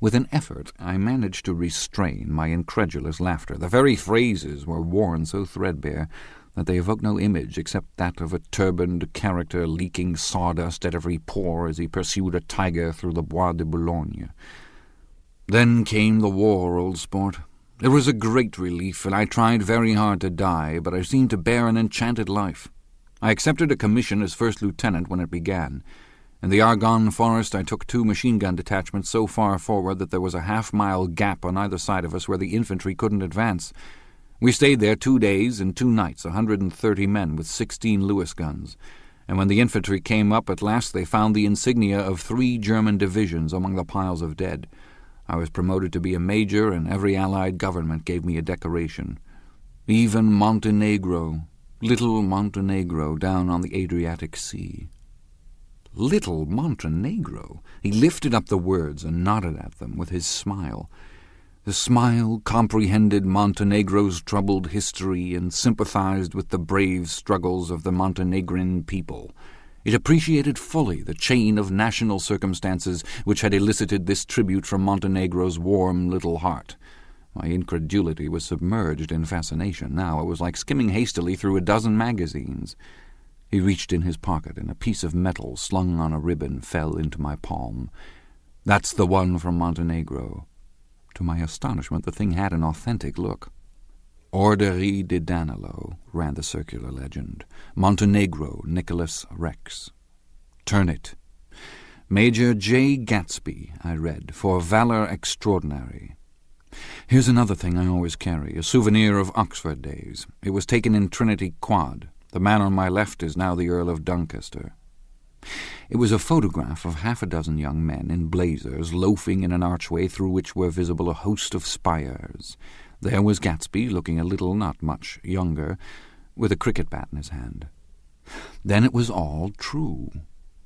With an effort, I managed to restrain my incredulous laughter. The very phrases were worn so threadbare that they evoked no image except that of a turbaned character leaking sawdust at every pore as he pursued a tiger through the Bois de Boulogne. Then came the war, old sport. It was a great relief, and I tried very hard to die, but I seemed to bear an enchanted life. I accepted a commission as first lieutenant when it began. In the Argonne forest, I took two machine gun detachments so far forward that there was a half mile gap on either side of us where the infantry couldn't advance. We stayed there two days and two nights, a hundred and thirty men with sixteen Lewis guns. And when the infantry came up at last, they found the insignia of three German divisions among the piles of dead. I was promoted to be a major, and every Allied government gave me a decoration. Even Montenegro, little Montenegro down on the Adriatic Sea. Little Montenegro! He lifted up the words and nodded at them with his smile. The smile comprehended Montenegro's troubled history and sympathized with the brave struggles of the Montenegrin people. It appreciated fully the chain of national circumstances which had elicited this tribute from Montenegro's warm little heart. My incredulity was submerged in fascination. Now it was like skimming hastily through a dozen magazines. He reached in his pocket, and a piece of metal slung on a ribbon fell into my palm. That's the one from Montenegro. To my astonishment, the thing had an authentic look. Orderi di Danilo, ran the circular legend. Montenegro, Nicholas Rex. Turn it. Major J. Gatsby, I read, for valour extraordinary. Here's another thing I always carry, a souvenir of Oxford days. It was taken in Trinity Quad. The man on my left is now the Earl of Doncaster. It was a photograph of half a dozen young men in blazers loafing in an archway through which were visible a host of spires. There was Gatsby, looking a little, not much, younger, with a cricket bat in his hand. Then it was all true.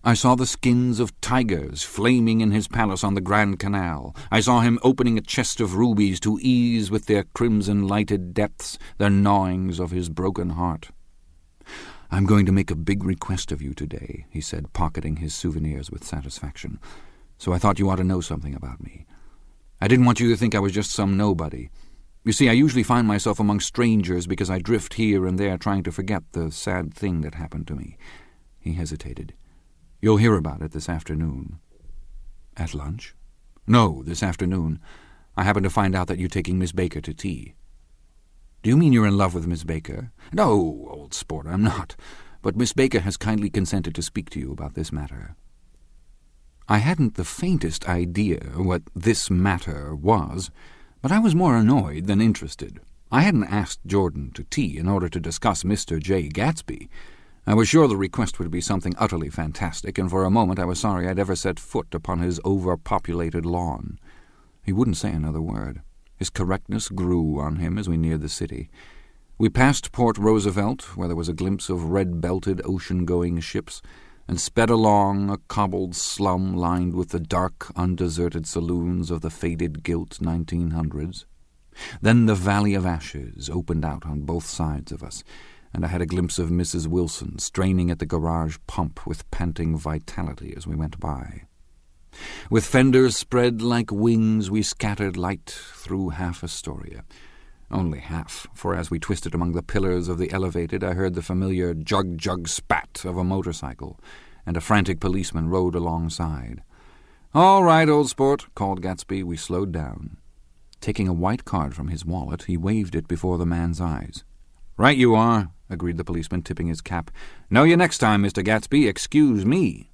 I saw the skins of tigers flaming in his palace on the Grand Canal. I saw him opening a chest of rubies to ease with their crimson-lighted depths the gnawings of his broken heart. I'm going to make a big request of you today, he said, pocketing his souvenirs with satisfaction. So I thought you ought to know something about me. I didn't want you to think I was just some nobody. You see, I usually find myself among strangers because I drift here and there trying to forget the sad thing that happened to me. He hesitated. You'll hear about it this afternoon. At lunch? No, this afternoon. I happen to find out that you're taking Miss Baker to tea. Do you mean you're in love with Miss Baker? No, old sport, I'm not. But Miss Baker has kindly consented to speak to you about this matter. I hadn't the faintest idea what this matter was, but I was more annoyed than interested. I hadn't asked Jordan to tea in order to discuss Mr. J. Gatsby. I was sure the request would be something utterly fantastic, and for a moment I was sorry I'd ever set foot upon his overpopulated lawn. He wouldn't say another word. His correctness grew on him as we neared the city. We passed Port Roosevelt, where there was a glimpse of red-belted ocean-going ships, and sped along a cobbled slum lined with the dark, undeserted saloons of the faded gilt 1900s. Then the Valley of Ashes opened out on both sides of us, and I had a glimpse of Mrs. Wilson straining at the garage pump with panting vitality as we went by. With fenders spread like wings, we scattered light through half Astoria. Only half, for as we twisted among the pillars of the elevated, I heard the familiar jug-jug spat of a motorcycle, and a frantic policeman rode alongside. All right, old sport, called Gatsby. We slowed down. Taking a white card from his wallet, he waved it before the man's eyes. Right you are, agreed the policeman, tipping his cap. Know you next time, Mr. Gatsby. Excuse me.